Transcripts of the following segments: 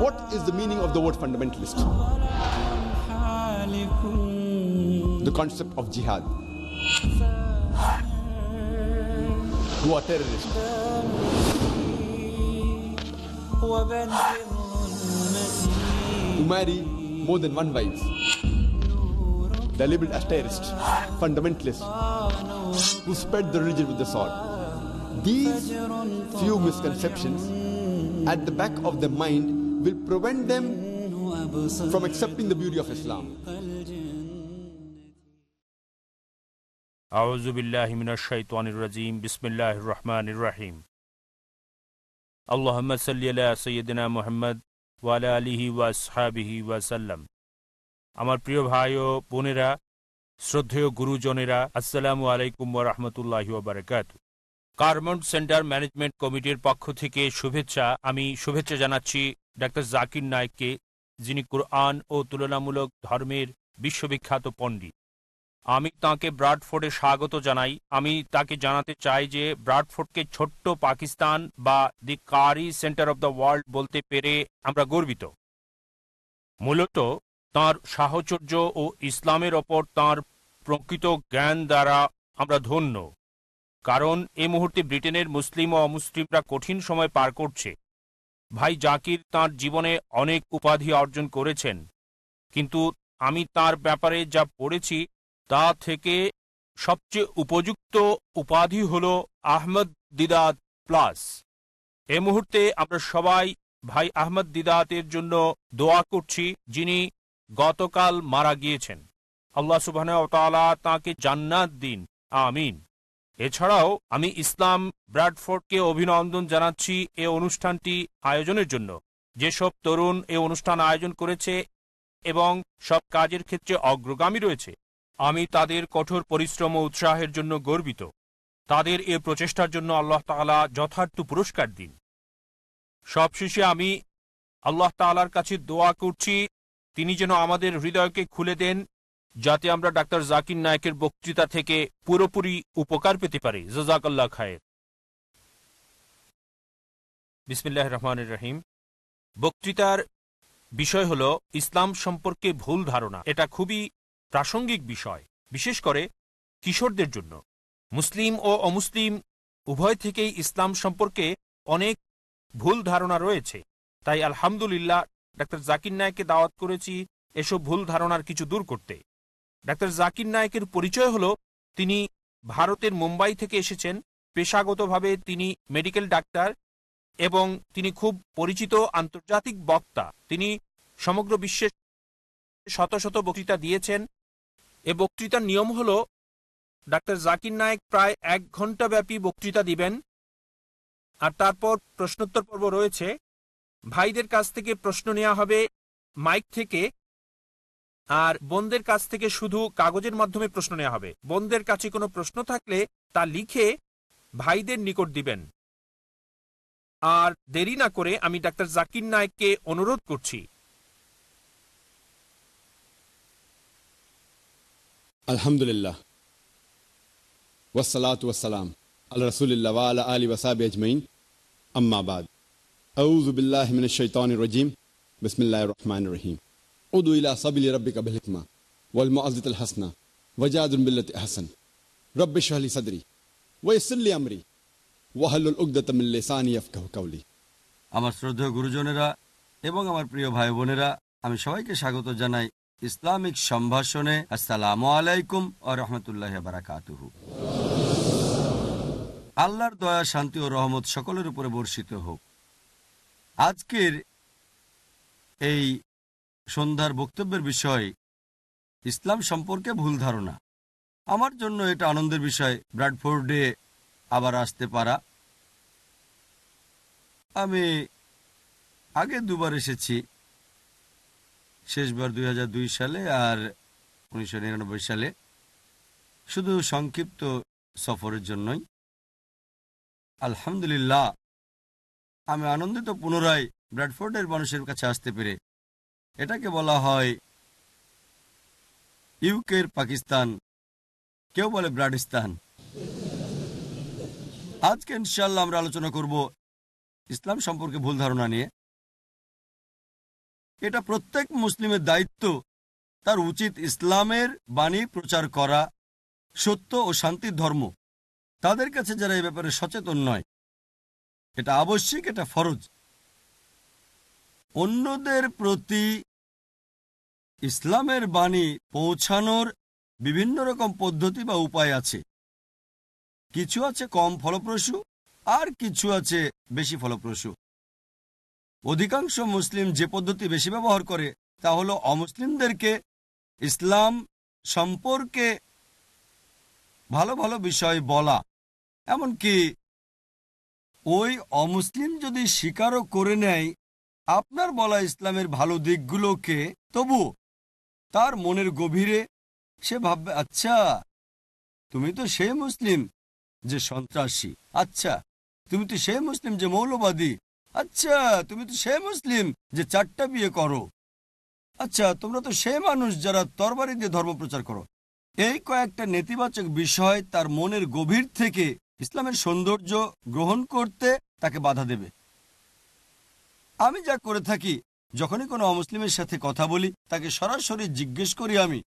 What is the meaning of the word fundamentalist? The concept of jihad. Who are terrorists? Who marry more than one wife. They're labeled as terrorists, fundamentalists, who spread the religion with the sword. These few misconceptions at the back of their mind will prevent them from accepting the beauty of Islam. أعوذ بالله من الشيطان الرجيم بسم الله الرحمن الرحيم اللهم صل على سيدنا محمد ওয়ালা আলিহি ওয়াসহাবিহি ওয়াসাল্লাম আমার প্রিয় ভাই ও বোনেরা শ্রদ্ধেয় গুরুজনেরা আসসালামু আলাইকুম ওরহমতুল্লাহ বারকাত কার্মন্ড সেন্টার ম্যানেজমেন্ট কমিটির পক্ষ থেকে শুভেচ্ছা। আমি শুভেচ্ছা জানাচ্ছি ডাক্তার জাকির নায়েককে, যিনি কোরআন ও তুলনামূলক ধর্মের বিশ্ববিখ্যাত পণ্ডিত। আমি তাকে ব্রাডফোর্ডে স্বাগত জানাই। আমি তাকে জানাতে চাই যে ব্রাডফোর্ডকে ছোট্ট পাকিস্তান বা the curry centre of the world বলতে পেরে আমরা গর্বিত। মূলত তার সাহচর্য ও ইসলামের ওপর তার প্রকৃত জ্ঞান দ্বারা আমরা ধন্য। কারণ এ মুহূর্তে ব্রিটেনের মুসলিম ও অমুসলিমরা কঠিন সময় পার করছে। ভাই জাকির তার জীবনে অনেক উপাধি অর্জন করেছেন। কিন্তু আমি তার ব্যাপারে যা পড়েছি, তা থেকে সবচেয়ে উপযুক্ত উপাধি হল আহমদ দিদাত প্লাস। এ মুহূর্তে আমরা সবাই ভাই আহমদ দিদাতের জন্য দোয়া করছি, যিনি গতকাল মারা গিয়েছেন। আল্লাহ সুবাহ তাঁকে জান্নাত দিন। আমিন। এছাড়াও, আমি ইসলাম ব্র্যাডফোর্ডকে অভিনন্দন জানাচ্ছি এ অনুষ্ঠানটি আয়োজনের জন্য। যেসব তরুণ এ অনুষ্ঠান আয়োজন করেছে এবং সব কাজের ক্ষেত্রে অগ্রগামী রয়েছে, আমি তাদের কঠোর পরিশ্রম ও উৎসাহের জন্য গর্বিত। তাদের এ প্রচেষ্টার জন্য আল্লাহ তালা যথার্থ পুরস্কার দিন। সবশেষে আমি আল্লাহ তালার কাছে দোয়া করছি, তিনি যেন আমাদের হৃদয়কে খুলে দেন যাতে আমরা ডাক্তার জাকির নায়কের বক্তৃতা থেকে পুরোপুরি উপকার পেতে পারি। জজাকাল্লাহ খায়ের। বিসমিল্লাহ রহমান রহিম। বক্তৃতার বিষয় হল ইসলাম সম্পর্কে ভুল ধারণা। এটা খুবই প্রাসঙ্গিক বিষয়, বিশেষ করে কিশোরদের জন্য। মুসলিম ও অমুসলিম উভয় থেকেই ইসলাম সম্পর্কে অনেক ভুল ধারণা রয়েছে। তাই আলহামদুলিল্লাহ, ডাক্তার জাকির নায়ককে দাওয়াত করেছি এসব ভুল ধারণার কিছু দূর করতে। ডাক্তার জাকির নায়কের পরিচয় হল, তিনি ভারতের মুম্বাই থেকে এসেছেন। পেশাগতভাবে তিনি মেডিকেল ডাক্তার এবং তিনি খুব পরিচিত আন্তর্জাতিক বক্তা। তিনি সমগ্র বিশ্বে শত শত বক্তৃতা দিয়েছেন। এ বক্তৃতার নিয়ম হল, ডাক্তার জাকির নায়েক প্রায় এক ঘণ্টা ব্যাপী বক্তৃতা দিবেন। আর তারপর প্রশ্নোত্তর পর্ব রয়েছে। ভাইদের কাছ থেকে প্রশ্ন নেওয়া হবে, মাইক থেকে আর বন্দের কাছ থেকে শুধু কাগজের মাধ্যমে প্রশ্ন নেওয়া হবে। বন্দের কাছে কোনো প্রশ্ন থাকলে তা লিখে ভাইদের নিকট দিবেন। আর দেরি না করে আমি ডাক্তার জাকির নায়ককে অনুরোধ করছি। আলহামদুলিল্লাহ। ওয়াসালাত ওয়াসালাম আলা আলী ওয়াসাবি আজমাইন। আম্মাবাদ আউজুবিল্লাহ মিন শৈতান রজিম। বিসমিল্লাহ রহমান রহিম। উদু ইলা সাবিল রব্বিকা বিল হিকমা ওয়াল মুআজিতাল হাসনা ওয়াজাদুল মিল্লাতি হাসান রব্বি শাহলি সাদরি ওয়াইসিরলি আমরি ওয়াহলুল উকদাতা মিন লিসানি ইয়াফকাহু কাওলি আমার শ্রদ্ধেয় গুরুজনেরা এবং আমার প্রিয় ভাই বোনেরা আমি সবাইকে স্বাগত জানাই ইসলামিক সম্ভাষণে। আসসালামু আলাইকুম ও রহমতুল্লাহ বারাকাতুহু। আল্লাহর দয়া, শান্তি ও রহমত সকলের উপরে বর্ষিত হোক। আজকের এই সন্ধ্যার বক্তব্যের বিষয়, ইসলাম সম্পর্কে ভুল ধারণা। আমার জন্য এটা আনন্দের বিষয়। ব্রাডফোর্ডে আবার আসতে পারা। আমি আগে দুবার এসেছি, শেষবার দু হাজার দুই সালে আর উনিশশো নিরানব্বই সালে। শুধু সংক্ষিপ্ত সফরের জন্যই। আলহামদুলিল্লাহ, আমি আনন্দিত পুনরায় ব্র্যাডফোর্ডের মানুষের কাছে আসতে পেরে। এটাকে বলা হয় ইউকের পাকিস্তান। কেউ বলে ব্রাডিস্তান। আজকে ইনশাল্লাহ আমরা আলোচনা করব ইসলাম সম্পর্কে ভুল ধারণা নিয়ে। এটা প্রত্যেক মুসলিমের দায়িত্ব তার উচিত ইসলামের বাণী প্রচার করা, সত্য ও শান্তির ধর্ম। তাদের কাছে যারা এই ব্যাপারে সচেতন নয়, এটা আবশ্যিক, এটা ফরজ। অন্যদের প্রতি ইসলামের বাণী পৌঁছানোর বিভিন্ন রকম পদ্ধতি বা উপায় আছে। কিছু আছে কম ফলপ্রসূ, আর কিছু আছে বেশি ফলপ্রসূ। অধিকাংশ মুসলিম যে পদ্ধতি বেশি ব্যবহার করে, তা হলো অমুসলিমদেরকে ইসলাম সম্পর্কে ভালো ভালো বিষয় বলা। এমনকি ওই অমুসলিম যদি স্বীকারও করে নেয় আপনার বলা ইসলামের ভালো দিকগুলোকে তবু তার মনের গভীরে সে ভাববে আচ্ছা তুমি তো সেই মুসলিম যে সন্ত্রাসী আচ্ছা তুমি তো সেই মুসলিম যে মৌলবাদী আচ্ছা তুমি তো সেই মুসলিম যে চারটা বিয়ে করো আচ্ছা তোমরা তো সেই মানুষ যারা তরবারি দিয়ে ধর্ম প্রচার করো। এই কয়েকটা নেতিবাচক বিষয় তার মনের গভীর থেকে ইসলামের সৌন্দর্য গ্রহণ করতে তাকে বাধা দেবে। আমি যা করে থাকি, যখনই কোনো অমুসলিমের সাথে কথা বলি, তাকে সরাসরি জিজ্ঞেস করি আমি,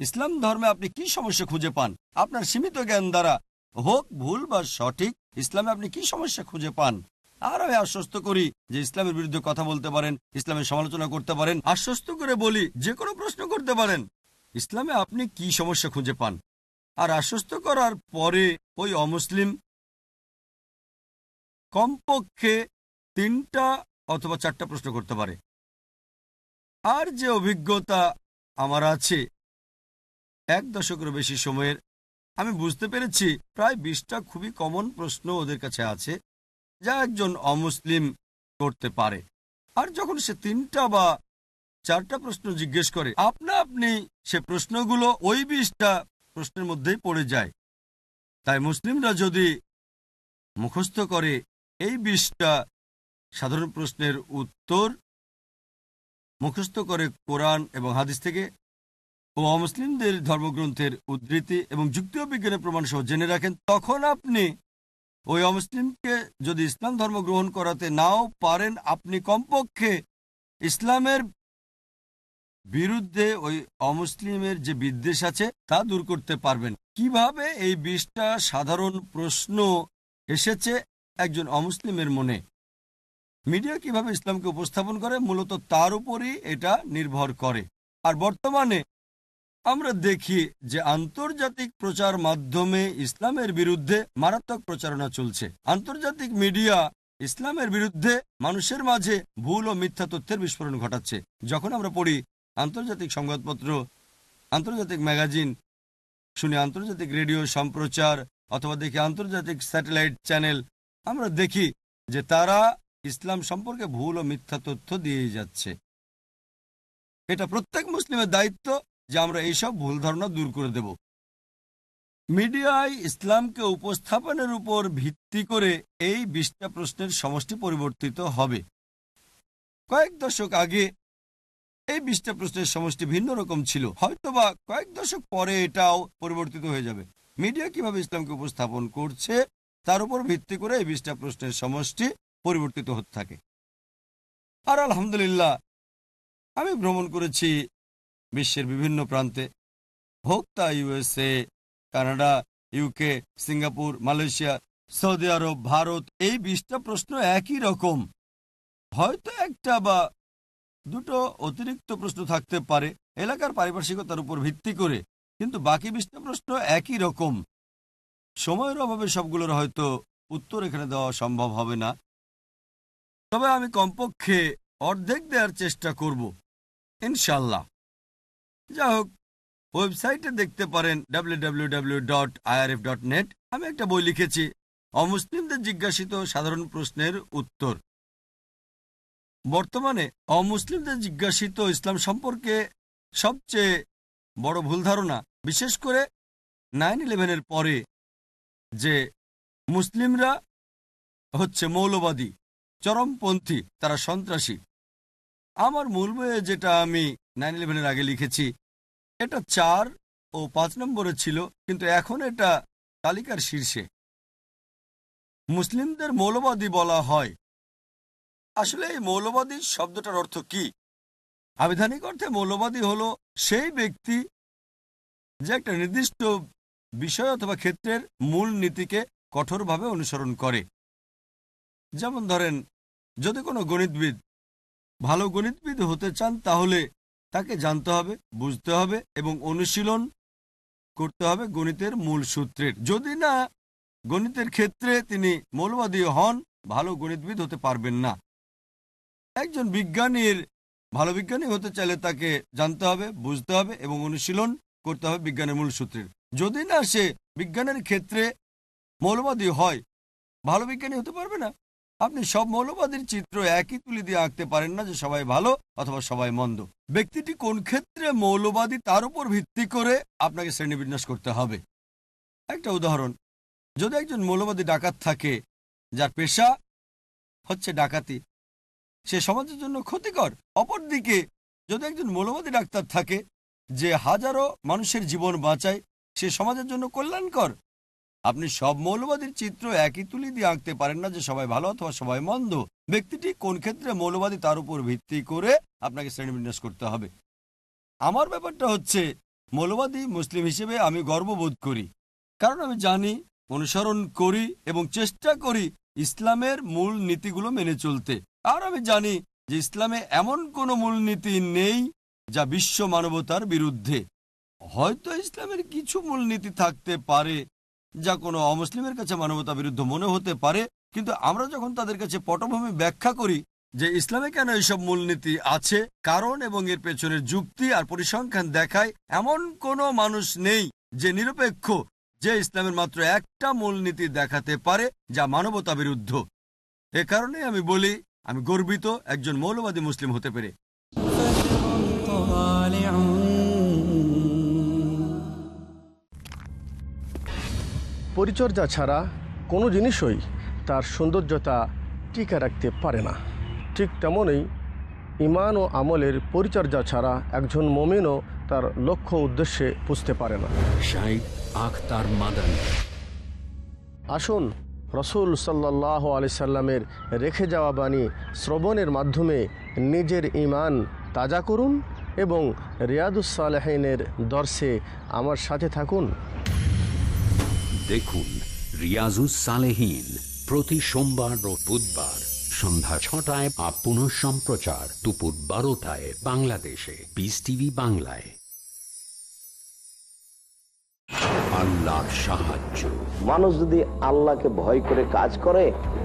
ইসলাম ধর্মে আপনি কি সমস্যা খুঁজে পান? আপনার সীমিত জ্ঞান দ্বারা হোক, ভুল বা সঠিক, ইসলামে আপনি কি সমস্যা খুঁজে পান? আর আমি আশ্বস্ত করি যে ইসলামের বিরুদ্ধে কথা বলতে পারেন, ইসলামের সমালোচনা করতে পারেন, আশ্বস্ত করে বলি যে কোনো প্রশ্ন করতে পারেন। ইসলামে আপনি কি সমস্যা খুঁজে পান? আর আশ্বস্ত করার পরে ওই অমুসলিম কমপক্ষে তিনটা অথবা চারটা প্রশ্ন করতে পারে। আর যে অভিজ্ঞতা আমার আছে, এক দশকের বেশি সময়ের, আমি বুঝতে পেরেছি প্রায় বিশটা খুবই কমন প্রশ্ন ওদের কাছে আছে, যা একজন অমুসলিম করতে পারে। আর যখন সে তিনটা বা চারটা প্রশ্ন জিজ্ঞেস করে, আপনা আপনি সে প্রশ্নগুলো ওই বিশটা প্রশ্নের মধ্যেই পড়ে যায়। তাই মুসলিমরা যদি মুখস্থ করে, এই বিশটা সাধারণ প্রশ্নের উত্তর মুখস্থ করে কোরআন এবং হাদিস থেকে ও অমুসলিমদের ধর্মগ্রন্থের উদ্ধৃতি এবং যুক্তি বিজ্ঞানের প্রমাণ সহ জেনে রাখেন, তখন আপনি ওই অমুসলিমকে যদি ইসলাম ধর্ম গ্রহণ করাতে নাও পারেন, আপনি কমপক্ষে ইসলামের বিরুদ্ধে ওই অমুসলিমের যে বিদ্বেষ আছে তা দূর করতে পারবেন। কীভাবে এই বিশটা সাধারণ প্রশ্ন এসেছে একজন অমুসলিমের মনে? মিডিয়া কীভাবে ইসলামকে উপস্থাপন করে, মূলত তার উপরই এটা নির্ভর করে। আর বর্তমানে আমরা দেখি যে আন্তর্জাতিক প্রচার মাধ্যমে ইসলামের বিরুদ্ধে মারাত্মক প্রচারণা চলছে। আন্তর্জাতিক মিডিয়া ইসলামের বিরুদ্ধে মানুষের মাঝে ভুল ও মিথ্যা তথ্যের বিস্ফোরণ ঘটাচ্ছে। যখন আমরা পড়ি আন্তর্জাতিক সংবাদপত্র, আন্তর্জাতিক ম্যাগাজিন, শুনি আন্তর্জাতিক রেডিও সম্প্রচার, অথবা দেখি আন্তর্জাতিক স্যাটেলাইট চ্যানেল, আমরা দেখি যে তারা ইসলাম সম্পর্কে ভুল ও মিথ্যা তথ্য দিয়ে যাচ্ছে। এটা প্রত্যেক মুসলিমের দায়িত্ব যে আমরা এইসব ভুল ধারণা দূর করে দেব। মিডিয়ায় ইসলামকে উপস্থাপনের উপর ভিত্তি করে এই বিশটা প্রশ্নের সমষ্টি পরিবর্তিত হবে। কয়েক দশক আগে এই বিশটা প্রশ্নের সমষ্টি ভিন্ন রকম ছিল। হয়তোবা কয়েক দশক পরে এটাও পরিবর্তিত হয়ে যাবে। মিডিয়া কীভাবে ইসলামকে উপস্থাপন করছে, তার উপর ভিত্তি করে এই বিশটা প্রশ্নের সমষ্টি পরিবর্তিত হতে থাকে। আর আলহামদুলিল্লাহ, আমি ভ্রমণ করেছি বিশ্বের বিভিন্ন প্রান্তে। হোক তা USA, Canada, UK, Singapore, Malaysia, Saudi আরব, ভারত, এই বিশটা প্রশ্ন একই রকম। হয়তো একটা বা দুটো অতিরিক্ত প্রশ্ন থাকতে পারে, এলাকার পারিপার্শ্বিকতার উপর ভিত্তি করে, কিন্তু বাকি বিশটা প্রশ্ন একই রকম। সময়ের অভাবে সবগুলোর হয়তো উত্তর এখানে দেওয়া সম্ভব হবে না। তবে আমি কমপক্ষে অর্ধেক দেওয়ার চেষ্টা করব ইনশাল্লাহ যা হোক, ওয়েবসাইটে দেখতে পারেন www.irf.net আমি একটা বই লিখেছি, অমুসলিমদের জিজ্ঞাসিত সাধারণ প্রশ্নের উত্তর। বর্তমানে অমুসলিমদের জিজ্ঞাসিত ইসলাম সম্পর্কে সবচেয়ে বড় ভুল ধারণা, বিশেষ করে নাইন ইলেভেনের পরে যে মুসলিমরা হচ্ছে মৌলবাদী। চরমপন্থী, তারা সন্ত্রাসী। আমার মূল বইয়ে যেটা আমি নাইন ইলেভেনের আগে লিখেছি, এটা চার ও পাঁচ নম্বরে ছিল, কিন্তু এখন এটা তালিকার শীর্ষে। মুসলিমদের মৌলবাদী বলা হয়। আসলে এই মৌলবাদী শব্দটার অর্থ কি? আবিধানিক অর্থে মৌলবাদী হলো সেই ব্যক্তি যে একটা নির্দিষ্ট বিষয় অথবা ক্ষেত্রের মূল নীতিকে কঠোরভাবে অনুসরণ করে। যেমন ধরেন, যদি কোনো গণিতবিদ ভালো গণিতবিদ হতে চান, তাহলে তাকে জানতে হবে, বুঝতে হবে এবং অনুশীলন করতে হবে গণিতের মূল সূত্রের। যদি না, গণিতের ক্ষেত্রে তিনি মৌলবাদী হন, ভালো গণিতবিদ হতে পারবেন না। একজন বিজ্ঞানীর, ভালো বিজ্ঞানী হতে চাইলে তাকে জানতে হবে, বুঝতে হবে এবং অনুশীলন করতে হবে বিজ্ঞানের মূল সূত্রের। যদি না, সে বিজ্ঞানের ক্ষেত্রে মৌলবাদী হয়, ভালো বিজ্ঞানী হতে পারবে না। আপনি সব মৌলবাদীর চিত্র একই তুলি দিয়ে আঁকতে পারেন না যে সবাই ভালো অথবা সবাই মন্দ। ব্যক্তিটি কোন ক্ষেত্রে মৌলবাদী তার উপর ভিত্তি করে আপনাকে শ্রেণীবিন্যাস করতে হবে? একটা উদাহরণ, যদি একজন মৌলবাদী ডাকাত থাকে, যার পেশা হচ্ছে ডাকাতি, সে সমাজের জন্য ক্ষতিকর। অপরদিকে, যদি একজন মৌলবাদী ডাক্তার থাকে, যে হাজারো মানুষের জীবন বাঁচায়, সে সমাজের জন্য কল্যাণকর। আপনি সব মৌলবাদীর চিত্র একই তুলি দিয়ে আঁকতে পারেন না যে সবাই ভালো অথবা সবাই মন্দ। ব্যক্তিটি কোন ক্ষেত্রে মৌলবাদী তার উপর ভিত্তি করে আপনাকে শ্রেণীবিন্যাস করতে হবে। আমার ব্যাপারটা হচ্ছে, মৌলবাদী মুসলিম হিসেবে আমি গর্ববোধ করি। কারণ আমি জানি, অনুসরণ করি এবং চেষ্টা করি ইসলামের মূল নীতিগুলো মেনে চলতে। আর আমি জানি যে ইসলামে এমন কোনো মূলনীতি নেই যা বিশ্ব মানবতার বিরুদ্ধে। হয়তো ইসলামের কিছু মূলনীতি থাকতে পারে যা কোনো অমুসলিমের কাছে মানবতা বিরুদ্ধ মনে হতে পারে, কিন্তু আমরা যখন তাদের কাছে পটভূমি ব্যাখ্যা করি যে ইসলামে কেন এইসব মূলনীতি আছে, কারণ এবং এর পেছনের যুক্তি আর পরিসংখ্যান দেখায়, এমন কোনো মানুষ নেই যে নিরপেক্ষ যে ইসলামের মাত্র একটা মূলনীতি দেখাতে পারে যা মানবতা বিরুদ্ধ এ কারণে আমি বলি, আমি গর্বিত একজন মৌলবাদী মুসলিম হতে পেরে। পরিচর্যা ছাড়া কোনো জিনিসই তার সৌন্দর্যতা টিকে রাখতে পারে না। ঠিক তেমনই ইমান ও আমলের পরিচর্যা ছাড়া একজন মমিনও তার লক্ষ্য উদ্দেশ্যে পুষতে পারে না। আখতার মাদানী। আসুন রসুল সাল্লাহ আলি সাল্লামের রেখে যাওয়া বাণী শ্রবণের মাধ্যমে নিজের ইমান তাজা করুন এবং রিয়াদুসালেহিনের দর্শে আমার সাথে থাকুন। দেখুন রিয়াজুস সালেহীন প্রতি সোমবার ও বুধবার সন্ধ্যা ছটায় আপ পুনঃ সম্প্রচার দুপুর বারোটায় বাংলাদেশে। পিস টিভি বাংলায়। আল্লাহর সাহায্য। মানুষ যদি আল্লাহকে ভয় করে কাজ করে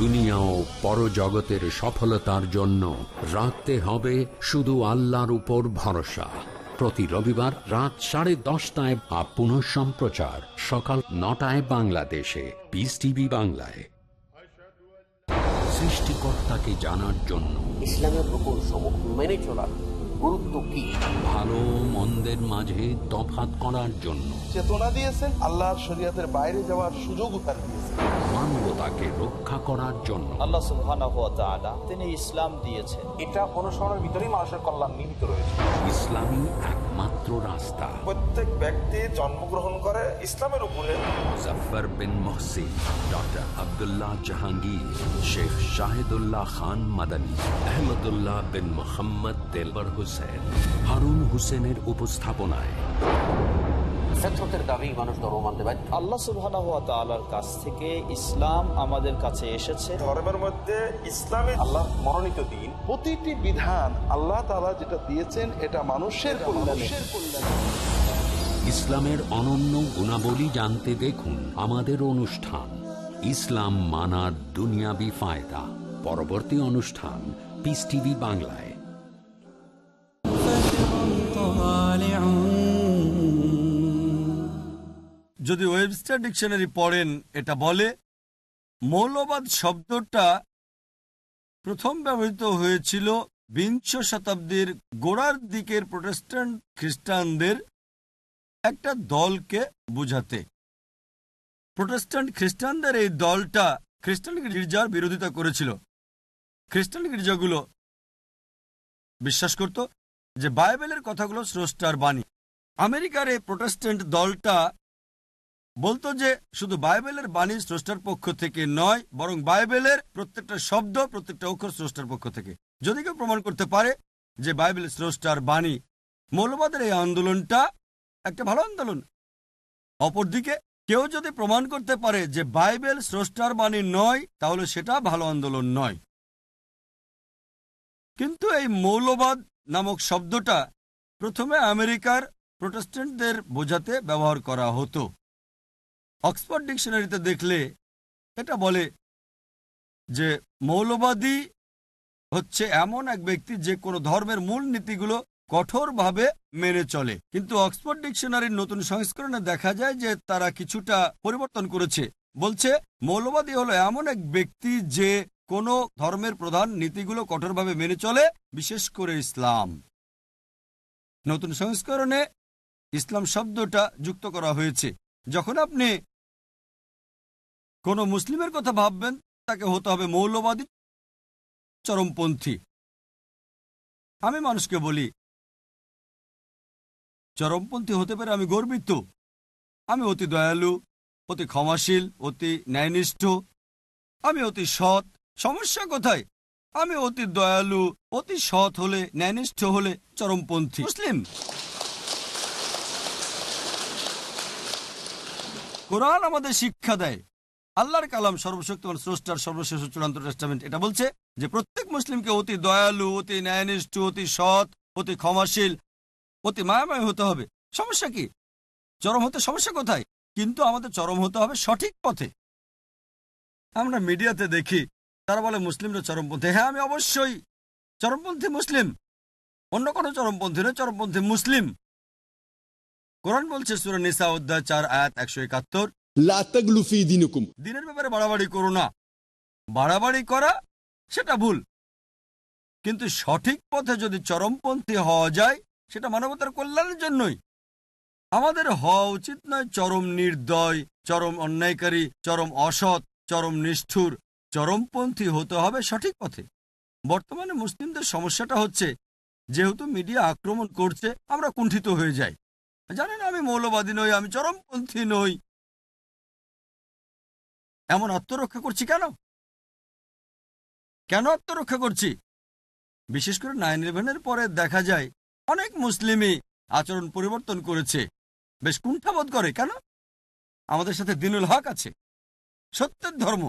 দুনিয়া ও পরজগতের সফলতার জন্য রাখতে হবে শুধু আল্লাহর উপর ভরসা। প্রতি রবিবার রাত সাড়ে দশটায় বা পুনঃ সম্প্রচার সকাল নটায় বাংলাদেশে। পিস টিভি বাংলায়। সৃষ্টিকর্তাকে জানার জন্য ইসলামের মেনে চলার গুরুত্ব কি ভালো মন্দের মাঝে তফাত করার জন্য। চেতনা দিয়েছেন আল্লাহর শরীয়তের বাইরে যাওয়ার সুযোগও তার মানবতাকে রক্ষা করার জন্য। আল্লাহ সুবহানাহু ওয়া তাআলা তিনি ইসলাম দিয়েছেন। এটা অনুসরণের ভিতরেই মানুষের কল্যাণ নিহিত রয়েছে। ইসলামী একমাত্র রাস্তা। প্রত্যেক ব্যক্তি জন্মগ্রহণ করে ইসলামের উপরে। মুজফার বিন মহসিন ডক্টর আব্দুল্লাহ জাহাঙ্গীর শেখ শাহিদুল্লাহ খান মাদানী আহমদুল্লাহ বিন মোহাম্মদ তেলবর হুসেন হারুন হুসেনের উপস্থাপনায়। ফেতরতের দাবি মানুষ ধর্ম মানতে বাধ্য আল্লাহ সুবহানাহু ওয়া তাআলার কাছ থেকে ইসলাম আমাদের কাছে এসেছে। ধর্মের মধ্যে ইসলামী আল্লাহ মনোনীত দিন। প্রতিটি বিধান আল্লাহ তাআলা যেটা দিয়েছেন এটা মানুষের কল্যাণে। ইসলামের অনন্য গুণাবলী জানতে দেখুন আমাদের অনুষ্ঠান ইসলাম মানার দুনিয়াবি ফায়দা। পরবর্তী অনুষ্ঠান পিস টিভি বাংলায়। যদি ওয়েবস্টার ডিকশনারি পড়েন, এটা বলে, মৌলবাদ শব্দটা প্রথম ব্যবহৃত হয়েছিল বিংশ শতাব্দীর গোড়ার দিকের প্রোটেস্ট্যান্ট খ্রিস্টানদের একটা দলকে বুঝাতে। প্রোটেস্ট্যান্ট খ্রিস্টানদের এই দলটা খ্রিস্টান গির্জার বিরোধিতা করেছিল। খ্রিস্টান গির্জাগুলো বিশ্বাস করত যে বাইবেলের কথাগুলো স্রষ্টার বাণী। আমেরিকার এই প্রোটেস্ট্যান্ট দলটা বলতো যে শুধু বাইবেলের বাণী স্রষ্টার পক্ষ থেকে নয়, বরং বাইবেলের প্রত্যেকটা শব্দ, প্রত্যেকটা অক্ষর স্রষ্টার পক্ষ থেকে। যদি কেউ প্রমাণ করতে পারে যে বাইবেল স্রষ্টার বাণী, মৌলবাদের এই আন্দোলনটা একটা ভালো আন্দোলন। অপরদিকে কেউ যদি প্রমাণ করতে পারে যে বাইবেল স্রষ্টার বাণী নয়, তাহলে সেটা ভালো আন্দোলন নয়। কিন্তু এই মৌলবাদ নামক শব্দটা প্রথমে আমেরিকার প্রোটেস্ট্যান্টদের বোঝাতে ব্যবহার করা হতো। অক্সফোর্ড ডিকশনারিতে দেখলে এটা বলে যে মৌলবাদী হচ্ছে এমন এক ব্যক্তি যে কোনো ধর্মের মূল নীতিগুলো কঠোরভাবে মেনে চলে। কিন্তু অক্সফোর্ড ডিকশনারির নতুন সংস্করণে দেখা যায় যে তারা কিছুটা পরিবর্তন করেছে। বলছে, মৌলবাদী হলো এমন এক ব্যক্তি যে কোনো ধর্মের প্রধান নীতিগুলো কঠোরভাবে মেনে চলে, বিশেষ করে ইসলাম। নতুন সংস্করণে ইসলাম শব্দটা যুক্ত করা হয়েছে। যখন আপনি কোনো মুসলিমের কথা ভাববেন? তাকে হতে হবে মৌলবাদী, চরমপন্থী। আমি মানুষকে বলি, চরমপন্থী হতে পারে আমি গর্বিত। আমি অতি দয়ালু, অতি ক্ষমাশীল, অতি ন্যায়নিষ্ঠ, আমি অতি সৎ। সমস্যা কোথায়? আমি অতি দয়ালু, অতি সৎ হলে, ন্যায়নিষ্ঠ হলে চরমপন্থী। মুসলিম। কোরআন আমাদের শিক্ষা দেয় আল্লাহর কালাম সর্বশক্তিমান স্রষ্টার সর্বশেষ চূড়ান্ত টেস্টামেন্ট এটা বলছে যে প্রত্যেক মুসলিমকে অতি দয়ালু, অতি ন্যায়নিষ্ঠ, অতি সৎ, অতি ক্ষমাশীল, অতি মায়াময় হতে হবে। সমস্যা কি? চরম হতে সমস্যা কোথায়? কিন্তু আমাদের চরম হতে হবে সঠিক পথে। আমরা মিডিয়াতে দেখি, তারা বলে মুসলিমরা চরমপন্থী। হ্যাঁ আমি অবশ্যই চরমপন্থী মুসলিম। অন্য কোনো চরমপন্থী নয়, চরমপন্থী মুসলিম। কোরআন বলছে, সুরা নিসা অধ্যায় চার, আয়াত একশো একাত্তর। লা তাগলু ফি দিনের ব্যাপারে বাড়াবাড়ি করো না। বাড়াবাড়ি করা, সেটা ভুল। কিন্তু সঠিক পথে যদি চরমপন্থী হওয়া যায়, সেটা মানবতার কল্যাণের জন্যই। আমাদের হওয়া উচিত নয় চরম নির্দয়, চরম অন্যায়কারী, চরম অসৎ, চরম নিষ্ঠুর। চরমপন্থী হতে হবে সঠিক পথে। বর্তমানে মুসলিমদের সমস্যাটা হচ্ছে, যেহেতু মিডিয়া আক্রমণ করছে, আমরা কুণ্ঠিত হয়ে যাই। জানেন আমি মৌলবাদী নই, আমি চরমপন্থী নই। এমন আত্মরক্ষা করছি কেন? কেন আত্মরক্ষা করছি? বিশেষ করে নাইন ইলেভেনের পরে দেখা যায় অনেক মুসলিমই আচরণ পরিবর্তন করেছে। বেশ কুণ্ঠাবোধ করে, কেন? আমাদের সাথে দিনুল হক আছে। সত্যের ধর্ম,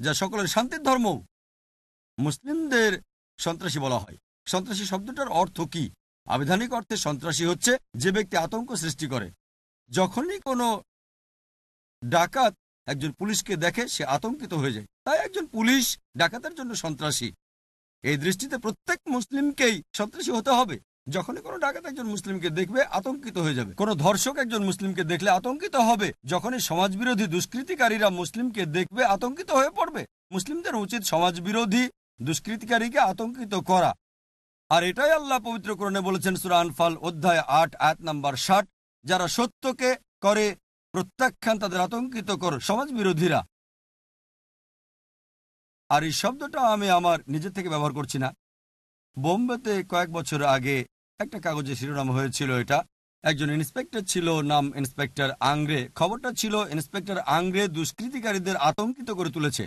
যা সকলের শান্তির ধর্ম। মুসলিমদের সন্ত্রাসী বলা হয়। সন্ত্রাসী শব্দটার অর্থ কি? আবিধানিক অর্থে সন্ত্রাসী হচ্ছে যে ব্যক্তি আতঙ্ক সৃষ্টি করে। যখনই কোনো ডাকাত একজন পুলিশকে দেখে সে আতঙ্কিত হয়ে যায়। তাই একজন পুলিশ ডাকাতের জন্য সন্ত্রাসী। এই দৃষ্টিতে প্রত্যেক মুসলিমকেই সন্ত্রাসী হতে হবে। যখনই কোনো ডাকাত একজন মুসলিমকে দেখবে, আতঙ্কিত হয়ে যাবে। কোনো ধর্ষক একজন মুসলিমকে দেখলে আতঙ্কিত হবে। যখনই সমাজবিরোধী দুষ্কৃতিকারীরা মুসলিমকে দেখবে, আতঙ্কিত হয়ে পড়বে। মুসলিমদের উচিত সমাজবিরোধী দুষ্কৃতিকারীকে আতঙ্কিত করা। আর এটাই আল্লাহ পবিত্র করণে বলেছেন, সুরা আনফাল অধ্যায় আট, আয়াত নাম্বার ষাট, যারা সত্যকে করে প্রত্যাখ্যান তাদের আতঙ্কিত কর সমাজ বিরোধীরা আর এই শব্দটা আমি আমার নিজের থেকে ব্যবহার করছি না। বোম্বেতে কয়েক বছর আগে একটা কাগজে শিরোনাম হয়েছিল এটা। একজন ইন্সপেক্টর ছিল, নাম ইন্সপেক্টর আংরে খবরটা ছিল, ইন্সপেক্টর আংরে দুষ্কৃতিকারীদের আতঙ্কিত করে তুলেছে।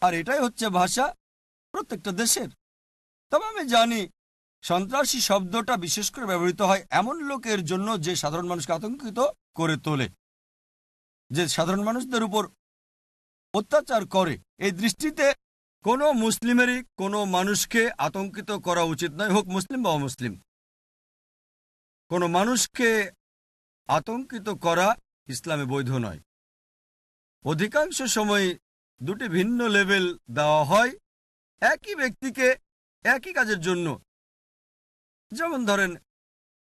আর এটাই হচ্ছে ভাষা প্রত্যেকটা দেশের। তবে আমি জানি, সন্ত্রাসী শব্দটা বিশেষ করে ব্যবহৃত হয় এমন লোকের জন্য যে সাধারণ মানুষকে আতঙ্কিত করে তোলে। যে সাধারণ মানুষদের উপর অত্যাচার করে, এই দৃষ্টিতে কোনো মুসলিমেরই কোনো মানুষকে আতঙ্কিত করা উচিত নয়, হোক মুসলিম বা অমুসলিম। কোনো মানুষকে আতঙ্কিত করা ইসলামে বৈধ নয়। অধিকাংশ সময় দুটি ভিন্ন লেভেল দেওয়া হয়, একই ব্যক্তিকে একই কাজের জন্য। যেমন ধরেন,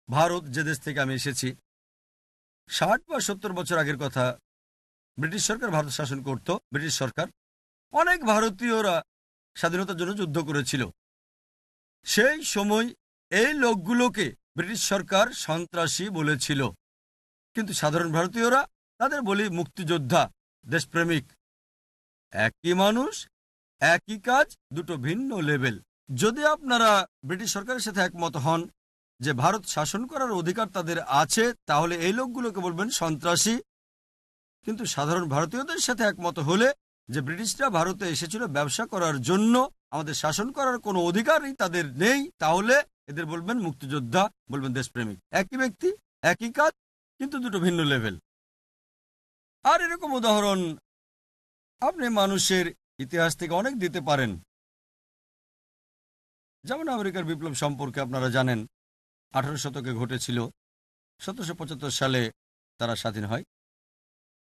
ভারত যে দেশ থেকে আমি এসেছি ষাট বা সত্তর বছর আগের কথা। ব্রিটিশ সরকার ভারত শাসন করত, ব্রিটিশ সরকার। অনেক ভারতীয়রা স্বাধীনতার জন্য যুদ্ধ করেছিল। সেই সময় এই লোকগুলোকে ব্রিটিশ সরকার সন্ত্রাসী বলেছিল। কিন্তু সাধারণ ভারতীয়রা তাদের বলি মুক্তিযোদ্ধা, দেশপ্রেমিক। একই মানুষ, একই কাজ, দুটো ভিন্ন লেভেল। যদি আপনারা ব্রিটিশ সরকারের সাথে একমত হন যে ভারত শাসন করার অধিকার তাদের আছে, তাহলে এই লোকগুলোকে বলবেন সন্ত্রাসী। কিন্তু সাধারণ ভারতীয়দের সাথে একমত হলে যে ব্রিটিশরা ভারতে এসেছিল ব্যবসা করার জন্য, আমাদের শাসন করার কোনো অধিকারই তাদের নেই, তাহলে এদের বলবেন মুক্তিযোদ্ধা, বলবেন দেশপ্রেমিক। একই ব্যক্তি, একই কাজ, কিন্তু দুটো ভিন্ন লেভেল। আর এরকম উদাহরণ আপনি মানুষের ইতিহাস থেকে অনেক দিতে পারেন। যেমন আমেরিকার বিপ্লব সম্পর্কে আপনারা জানেন আঠারো শতকে ঘটেছিল। সতেরোশো পঁচাত্তর সালে তারা স্বাধীন হয়।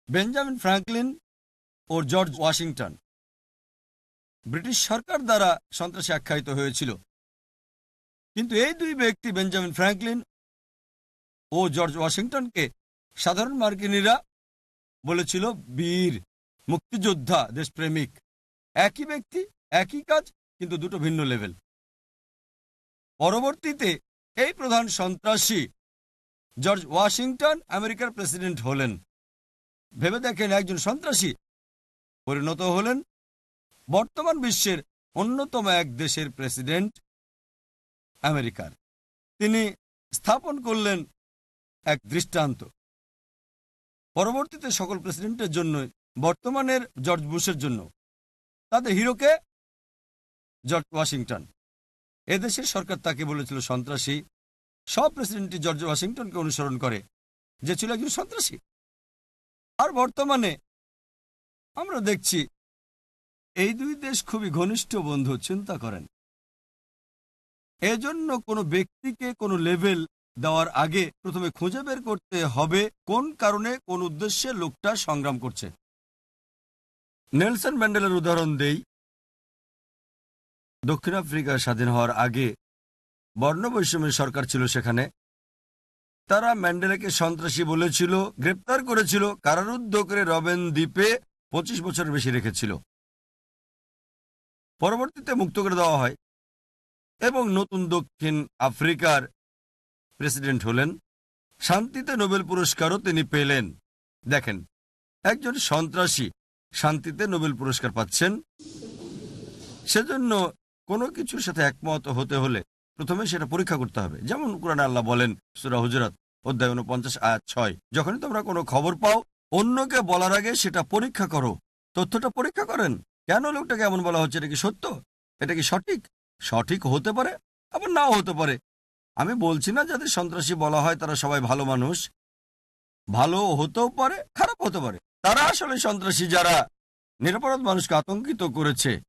বেঞ্জামিন ফ্রাঙ্কলিন ও জর্জ ওয়াশিংটন ব্রিটিশ সরকার দ্বারা সন্ত্রাসী আখ্যায়িত হয়েছিল। কিন্তু এই দুই ব্যক্তি, বেঞ্জামিন ফ্রাঙ্কলিন ও জর্জ ওয়াশিংটনকে সাধারণ মার্কিনীরা বলেছিল বীর, মুক্তিযোদ্ধা, দেশপ্রেমিক। একই ব্যক্তি, একই কাজ, কিন্তু দুটো ভিন্ন লেভেল। পরবর্তীতে এই প্রধান সন্ত্রাসী জর্জ ওয়াশিংটন আমেরিকার প্রেসিডেন্ট হলেন। ভেবে দেখেন একজন সন্ত্রাসী পরিণত হলেন। বর্তমান বিশ্বের অন্যতম এক দেশের প্রেসিডেন্ট আমেরিকার। তিনি স্থাপন করলেন এক দৃষ্টান্ত। পরবর্তীতে সকল প্রেসিডেন্টের জন্য, বর্তমানের জর্জ বুশের জন্য। তাদের হিরোকে জর্জ ওয়াশিংটন এদেশের সরকার তাকে বলেছিল সন্ত্রাসী। সব প্রেসিডেন্টই জর্জ ওয়াশিংটনকে অনুসরণ করে, যে ছিল একজন সন্ত্রাসী। আর বর্তমানে আমরা দেখছি, এই দুই দেশ খুবই ঘনিষ্ঠ বন্ধু, চিন্তা করেন। এজন্য কোনো ব্যক্তিকে কোনো লেভেল দেওয়ার আগে প্রথমে খুঁজে বের করতে হবে, কোন কারণে, কোন উদ্দেশ্যে লোকটা সংগ্রাম করছে। নেলসন ম্যান্ডেলের উদাহরণ দেই। দক্ষিণ আফ্রিকা স্বাধীন হওয়ার আগে বর্ণবৈষম্যের সরকার ছিল সেখানে। তারা ম্যান্ডেলাকে সন্ত্রাসী বলেছিল, গ্রেপ্তার করেছিল, কারারুদ্ধ করে রবেন দ্বীপে পঁচিশ বছর বেশি রেখেছিল। পরবর্তীতে মুক্ত করে দেওয়া হয় এবং নতুন দক্ষিণ আফ্রিকার প্রেসিডেন্ট হলেন। শান্তিতে নোবেল পুরস্কারও তিনি পেলেন। দেখেন, একজন সন্ত্রাসী শান্তিতে নোবেল পুরস্কার পাচ্ছেন, সেজন্য কোনো কিছুর সাথে একমত হতে হলে প্রথমে সেটা পরীক্ষা করতে হবে। যেমন কোরআন আল্লাহ বলেন, সুরা হুজরাত, অধ্যায় উনপঞ্চাশ, আয়াত ছয়, যখনই তোমরা কোনো খবর পাও, অন্যকে বলার আগে সেটা পরীক্ষা করো। তথ্যটা পরীক্ষা করেন। কেন লোকটাকে এমন বলা হচ্ছে? এটা কি সত্য? এটা কি সঠিক? সঠিক হতে পারে, আবার নাও হতে পারে। আমি বলছি না যাদের সন্ত্রাসী বলা হয় তারা সবাই ভালো মানুষ। ভালো হতেও পারে, খারাপ হতে পারে। তারা আসলে সন্ত্রাসী যারা, নিরাপরাধ মানুষকে আতঙ্কিত করেছে।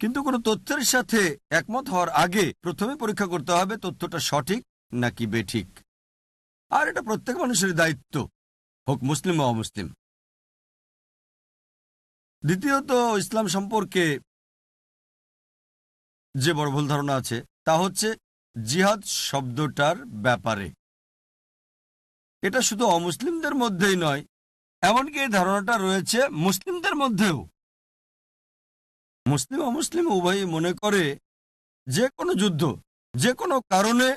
কিন্তু কোনো তথ্যের সাথে একমত হওয়ার আগে প্রথমে পরীক্ষা করতে হবে তথ্যটা সঠিক নাকি বেঠিক। আর এটা প্রত্যেক মানুষের দায়িত্ব, হোক মুসলিম বা অমুসলিম। দ্বিতীয়ত, ইসলাম সম্পর্কে যে বড় ভুল ধারণা আছে, তা হচ্ছে জিহাদ শব্দটার ব্যাপারে। এটা শুধু অমুসলিমদের মধ্যেই নয়, এমনকি এই ধারণাটা রয়েছে মুসলিমদের মধ্যেও। মুসলিম অমুসলিম উভয়ই মনে করে যে কোনো যুদ্ধ, যে কোনো কারণে,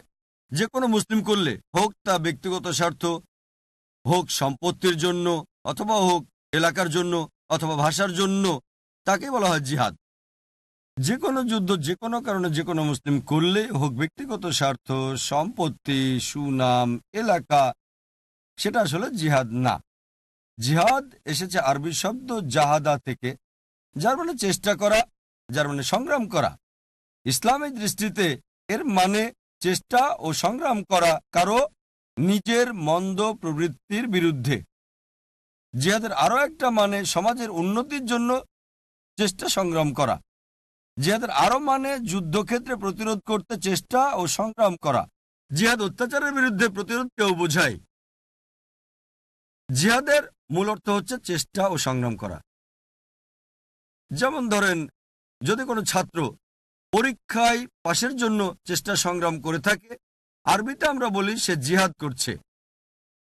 যে কোনো মুসলিম করলে হোক তা ব্যক্তিগত স্বার্থ, হোক সম্পত্তির জন্য অথবা হোক এলাকার জন্য অথবা ভাষার জন্য তাকে বলা হয় জিহাদ। যে কোনো যুদ্ধ, যে কোনো কারণে যে কোনো মুসলিম করলে হোক ব্যক্তিগত স্বার্থ, সম্পত্তি, সুনাম, এলাকা, সেটা আসলে জিহাদ না। জিহাদ এসেছে আরবি শব্দ জাহাদা থেকে। যার মানে চেষ্টা করা, যার মানে সংগ্রাম করা। ইসলামের দৃষ্টিতে এর মানে চেষ্টা ও সংগ্রাম করা কারও নিজের মন্দ প্রবৃত্তির বিরুদ্ধে। জিহাদের আরও একটা মানে সমাজের উন্নতির জন্য চেষ্টা সংগ্রাম করা। জিহাদের আরও মানে যুদ্ধক্ষেত্রে প্রতিরোধ করতে চেষ্টা ও সংগ্রাম করা। জিহাদ অত্যাচারের বিরুদ্ধে প্রতিরোধকেও বোঝায়। জিহাদের মূল অর্থ হচ্ছে চেষ্টা ও সংগ্রাম করা। যেমন ধরেন, যদি কোনো ছাত্র পরীক্ষায় পাশের জন্য চেষ্টা সংগ্রাম করে থাকে, আরবিতে আমরা বলি সে জিহাদ করছে।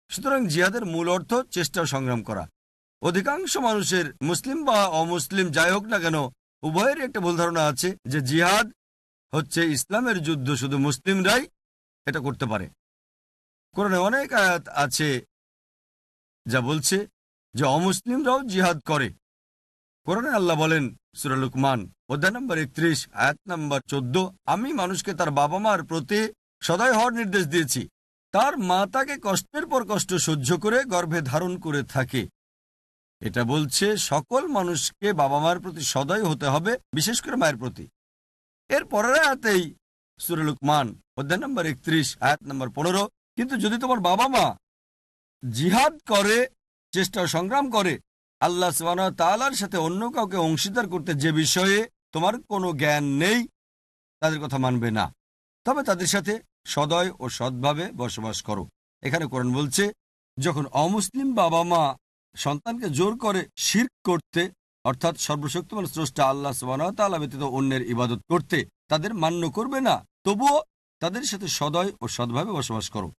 সুতরাং জিহাদের মূল অর্থ চেষ্টা সংগ্রাম করা। অধিকাংশ মানুষের মুসলিম বা অমুসলিম যাই হোক না কেন উভয়েরই একটা ভুল ধারণা আছে যে জিহাদ হচ্ছে ইসলামের যুদ্ধ শুধু মুসলিমরাই এটা করতে পারে। কোরআনে অনেক আয়াত আছে যা বলছে যে অমুসলিমরাও জিহাদ করে। কোরআনে আল্লাহ বলেন সুরালুকমান অধ্যায় নম্বর একত্রিশ, আয়াত নম্বর চোদ্দ, আমি মানুষকে তার বাবা মার প্রতি সদয় হওয়ার নির্দেশ দিয়েছি। তার মা তাকে কষ্টের পর কষ্ট সহ্য করে গর্ভে ধারণ করে থাকে। এটা বলছে, সকল মানুষকে বাবা মায়ের প্রতি সদয় হতে হবে, বিশেষ করে মায়ের প্রতি। এর পরের আয়াতেই সুরলুকমান অধ্যায় নম্বর একত্রিশ, আয়াত নম্বর পনেরো, কিন্তু যদি তোমার বাবা মা জিহাদ করে, চেষ্টা সংগ্রাম করে আল্লাহ তালার সাথে অন্য কাউকে অংশীদার করতে যে বিষয়ে তোমার কোনো জ্ঞান নেই, তাদের কথা মানবে না। তবে তাদের সাথে সদয় ও সৎভাবে বসবাস করো। এখানে কোরআন বলছে, যখন অমুসলিম বাবা মা সন্তানকে জোর করে শির করতে, অর্থাৎ সর্বশক্তিমান স্রষ্টা আল্লাহ সুবাহতালা ব্যতীত অন্যের ইবাদত করতে তাদের মান্য করবে না, তবুও তাদের সাথে সদয় ও সৎভাবে বসবাস করো।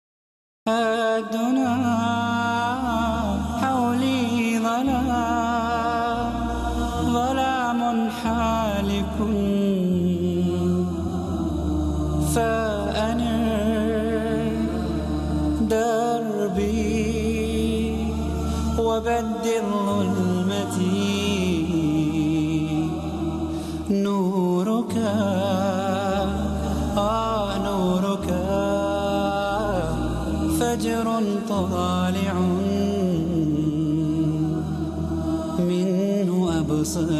طالع منه أبصرت